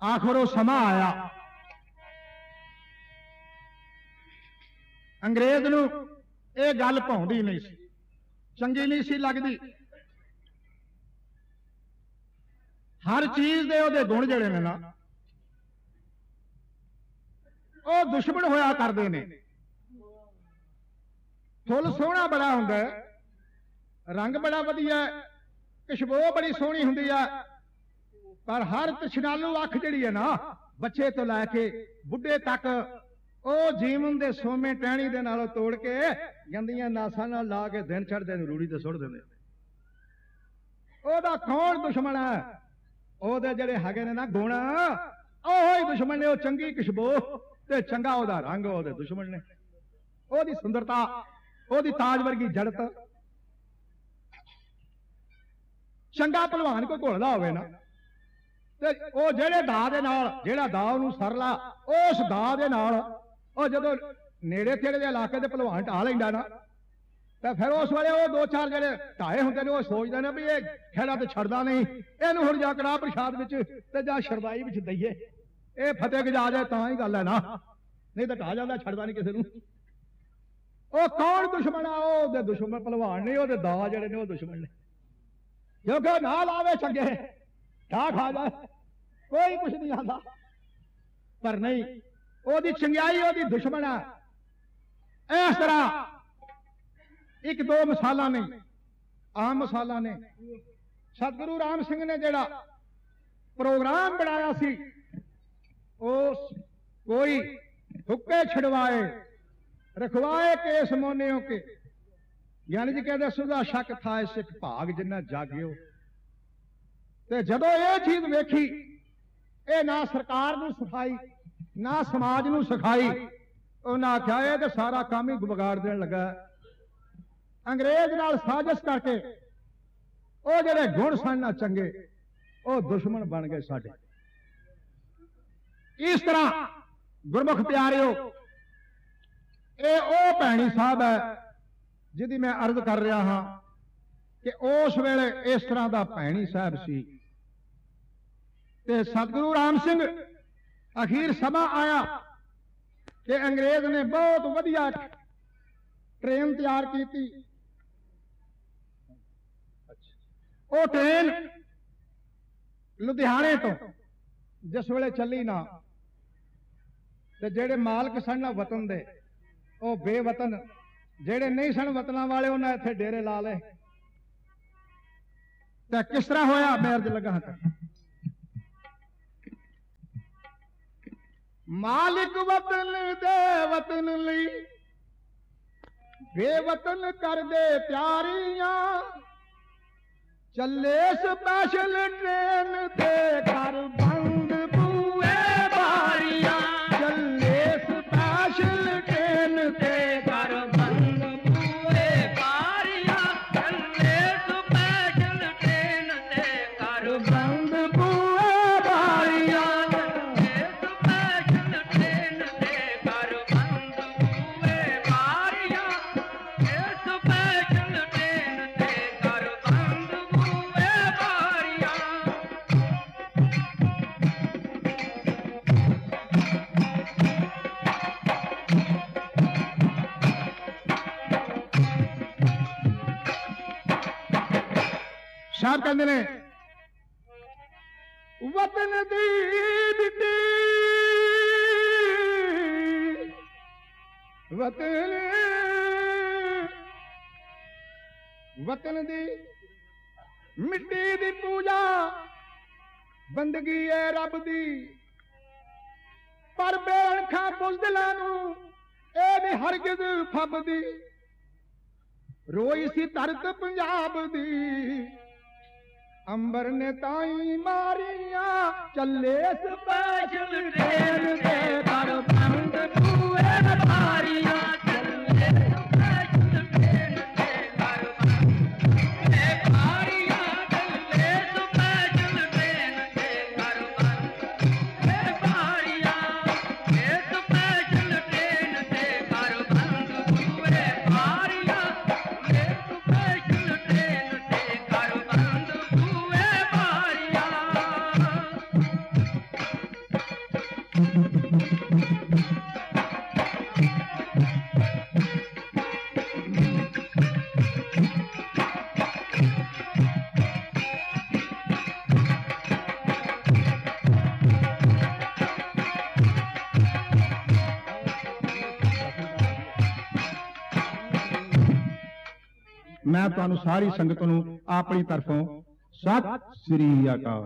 ਆਖਰ ਉਹ ਸਮਾਂ ਆਇਆ। ਅੰਗਰੇਜ਼ ਨੂੰ ਇਹ ਗੱਲ ਭਾਉਂਦੀ ਨਹੀਂ ਸੀ। ਚੰਗੀ ਨਹੀਂ ਸੀ ਲੱਗਦੀ। ਹਰ ਚੀਜ਼ ਦੇ ਉਹਦੇ ਗੁਣ ਜਿਹੜੇ ਨੇ ਨਾ, ਉਹ ਦੁਸ਼ਮਣ ਹੋਇਆ ਕਰਦੇ ਨੇ। ਫੁੱਲ ਸੋਹਣਾ ਬੜਾ ਹੁੰਦਾ ਹੈ, ਰੰਗ ਬੜਾ ਵਧੀਆ ਹੈ, ਖੁਸ਼ਬੂ ਬੜੀ ਸੋਹਣੀ ਹੁੰਦੀ ਆ ਪਰ ਹਰ ਤਸ਼ਨਾਲੂ ਅੱਖ ਜਿਹੜੀ ਹੈ ਨਾ, ਬੱਚੇ ਤੋਂ ਲੈ ਕੇ ਬੁੱਢੇ ਤੱਕ, ਉਹ ਜੀਵਨ ਦੇ ਸੋਮੇ ਟਹਿਣੀ ਦੇ ਨਾਲੋਂ ਤੋੜ ਕੇ ਗੰਦੀਆਂ ਨਾਸਾਂ ਨਾਲ ਲਾ ਕੇ ਦਿਨ ਛੱਡਦੇ ਨੂੰ ਰੂੜੀ ਤੇ ਸੁੱਟ ਦਿੰਦੇ ਉਹਦਾ ਕੌਣ ਦੁਸ਼ਮਣ ਹੈ? ਉਹਦੇ ਜਿਹੜੇ ਹੈਗੇ ਨੇ ਨਾ ਗੁਣ, ਉਹ ਹੀ ਦੁਸ਼ਮਣ ਨੇ, ਉਹ ਚੰਗੀ ਖੁਸ਼ਬੂ ਤੇ ਚੰਗਾ ਉਹਦਾ ਰੰਗ ਉਹਦੇ ਦੁਸ਼ਮਣ ਨੇ। ਉਹਦੀ ਸੁੰਦਰਤਾ, ਉਹਦੀ ਤਾਜ ਵਰਗੀ ਜੜਤ। ਚੰਗਾ ਪਹਿਲਵਾਨ ਕੋ ਘੋਲਦਾ ਹੋਵੇ ਨਾ। ਤੇ ਉਹ ਜਿਹੜੇ ਦਾ ਦੇ ਨਾਲ, ਜਿਹੜਾ ਦਾ ਉਹਨੂੰ ਸਰਲਾ, ਉਸ ਦਾ ਦੇ ਨਾਲ ਉਹ ਜਦੋਂ ਨੇੜੇ ਤੇੜੇ ਦੇ ਇਲਾਕੇ ਦੇ ਪਹਿਲਵਾਨ ਢਾ ਲੈਂਦਾ ਨਾ, ਤਾਂ ਫਿਰ ਉਸ ਵੇਲੇ ਉਹ ਦੋ ਚਾਰ ਜਿਹੜੇ ਢਾਏ ਹੁੰਦੇ ਨੇ, ਉਹ ਸੋਚਦੇ ਨੇ ਵੀ ਇਹ ਖੇੜਾ ਤੇ ਛੱਡਦਾ ਨਹੀਂ, ਇਹਨੂੰ ਹੁਣ ਜਾ ਕੜਾ ਪ੍ਰਸ਼ਾਦ ਵਿੱਚ ਤੇ ਜਾਂ ਸ਼ਰਦਾਈ ਵਿੱਚ ਦਈਏ। ਇਹ ਫਤਿਹ ਗਜਾ ਜਾਏ ਤਾਂ ਹੀ ਗੱਲ ਹੈ ਨਾ। ਨਹੀਂ ਤਾਂ ਢਾ ਜਾਂਦਾ, ਛੱਡਦਾ ਨਹੀਂ ਕਿਸੇ ਨੂੰ। ਉਹ ਕੌਣ ਦੁਸ਼ਮਣ ਆ? ਉਹਦੇ ਦੁਸ਼ਮਣ ਪਹਿਲਵਾਨ ਨਹੀਂ ਉਹਦੇ ਦਾ ਜਿਹੜੇ ਨੇ, ਉਹ ਦੁਸ਼ਮਣ ਨੇ। ਕਿਉਂਕਿ ਨਾਲ ਆਵੇ ਚੰਗੇ। ਠਾ ਖਾ ਜਾ ਕੋਈ ਕੁਛ ਨਹੀਂ ਆਂਦਾ। ਪਰ ਨਹੀਂ, ਉਹਦੀ ਚੰਗਿਆਈ ਉਹਦੀ ਦੁਸ਼ਮਣ ਆ। ਇਸ ਤਰ੍ਹਾਂ ਇੱਕ ਦੋ ਮਿਸਾਲਾਂ ਨੇ, ਆਮ ਮਿਸਾਲਾਂ ਨੇ। ਸਤਿਗੁਰੂ ਰਾਮ ਸਿੰਘ ਨੇ ਜਿਹੜਾ ਪ੍ਰੋਗਰਾਮ ਬਣਾਇਆ ਸੀ, ਉਸ ਕੋਈ ਹੁੱਕੇ ਛਡਵਾਏ, ਰਖਵਾਏ ਕੇਸ ਮੋਨਿਓ ਕੇ। ਯਾਨੀ ਜੀ ਕਹਿੰਦੇ ਸੁਦਾ ਸ਼ੱਕ ਥਾ ਸਿੱਖ ਭਾਗ ਜਿੰਨਾ ਜਾਗਿਓ। ਤੇ ਜਦੋਂ ਇਹ ਚੀਜ਼ ਵੇਖੀ, ਇਹ ਨਾ ਸਰਕਾਰ ਨੂੰ ਸਿਖਾਈ, ਨਾ ਸਮਾਜ ਨੂੰ ਸਿਖਾਈ, ਉਹਨਾਂ ਆਖਿਆ, ਇਹ ਤੇ ਸਾਰਾ ਕੰਮ ਹੀ ਵਿਗਾੜ ਦੇਣ ਲੱਗਾ। ਅੰਗਰੇਜ਼ ਨਾਲ ਸਾਜ਼ਿਸ਼ ਕਰਕੇ ਉਹ ਜਿਹੜੇ ਗੁਣ ਸਨ ਨਾ ਚੰਗੇ, ਉਹ ਦੁਸ਼ਮਣ ਬਣ ਗਏ ਸਾਡੇ। ਇਸ ਤਰ੍ਹਾਂ, ਗੁਰਮੁਖ ਪਿਆਰਿਓ, ਇਹ ਉਹ ਭੈਣੀ ਸਾਹਿਬ ਹੈ ਜਿਹਦੀ ਮੈਂ ਅਰਜ਼ ਕਰ ਰਿਹਾ ਹਾਂ ਕਿ ਉਸ ਵੇਲੇ ਇਸ ਤਰ੍ਹਾਂ ਦਾ ਭੈਣੀ ਸਾਹਿਬ ਸੀ। ਤੇ ਸਤਿਗੁਰੂ ਰਾਮ ਸਿੰਘ ਅਖੀਰ ਸਮਾਂ ਆਇਆ ਕਿ ਅੰਗਰੇਜ਼ ਨੇ ਬਹੁਤ ਵਧੀਆ ਟ੍ਰੇਨ ਤਿਆਰ ਕੀਤੀ। ਉਹ ਟ੍ਰੇਨ ਲੁਧਿਆਣੇ ਤੋਂ ਜਿਸ ਵੇਲੇ ਚੱਲੀ ਨਾ, ਤੇ ਜਿਹੜੇ ਮਾਲਕ ਸਨ ਨਾ ਵਤਨ ਦੇ, ਉਹ ਬੇਵਤਨ, ਜਿਹੜੇ ਨਹੀਂ ਸਨ ਵਤਨਾਂ ਵਾਲੇ, ਉਹਨਾਂ ਇੱਥੇ ਡੇਰੇ ਲਾ ਲਏ। ਤੇ ਕਿਸ ਤਰ੍ਹਾਂ ਹੋਇਆ? ਮੈਂ ਅਰਜ਼ ਲਗਾ ਹਾਂ ਮਾਲਿਕ ਵਤਨ ਦੇ ਵਤਨ ਲਈ। ਬੇਵਤਨ ਕਰਦੇ ਪਿਆਰੀਆਂ ਚੱਲੇ ਸਪੈਸ਼ਲ ਟ੍ਰੇਨ ਤੇ ਕਰ ਸਾਹਿਬ ਕਹਿੰਦੇ ਨੇ। ਵਤਨ ਦੀ ਮਿੱਟੀ। ਵਤਨ। ਵਤਨ ਦੀ ਮਿੱਟੀ ਦੀ ਪੂਜਾ ਬੰਦਗੀ ਹੈ ਰੱਬ ਦੀ। ਪਰ ਬੇਅਣਖਾ ਬੁਜ਼ਦਲਾਂ ਨੂੰ ਇਹ ਨਹੀਂ ਹਰਗਿਜ਼ ਫੱਬਦੀ। ਰੋਈ ਸੀ ਧਰਤ ਪੰਜਾਬ ਦੀ। ਅੰਬਰ ਨੇ ਤਾਈ ਮਾਰੀਆਂ ਚੱਲੇ ਸਪੈਸ਼ਲ ਟ੍ਰੇਨ ਤੇ ਕਰ ਬੰਦ ਬੂਏ ਮੈਂ ਤੁਹਾਨੂੰ ਸਾਰੀ ਸੰਗਤ ਨੂੰ ਆਪਣੀ ਤਰਫੋਂ ਸਤਿ ਸ੍ਰੀ ਅਕਾਲ।